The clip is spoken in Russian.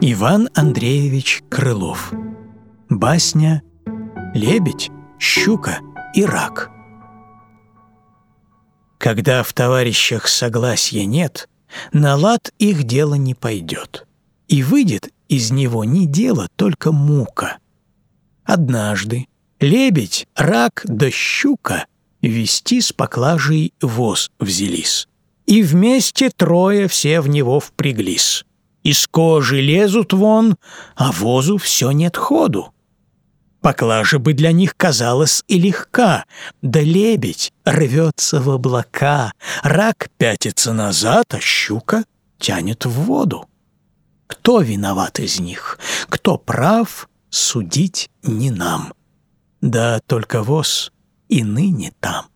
Иван Андреевич Крылов Басня «Лебедь, щука и рак» Когда в товарищах согласия нет, на лад их дело не пойдет. И выйдет из него не дело, только мука. Однажды лебедь, рак да щука вести с поклажей воз взялись. И вместе трое все в него впряглись. Из кожи лезут вон, а возу все нет ходу. Поклажа бы для них казалась и легка, да лебедь рвется в облака, рак пятится назад, а щука тянет в воду. Кто виноват из них, кто прав, судить не нам. Да только воз и ныне там.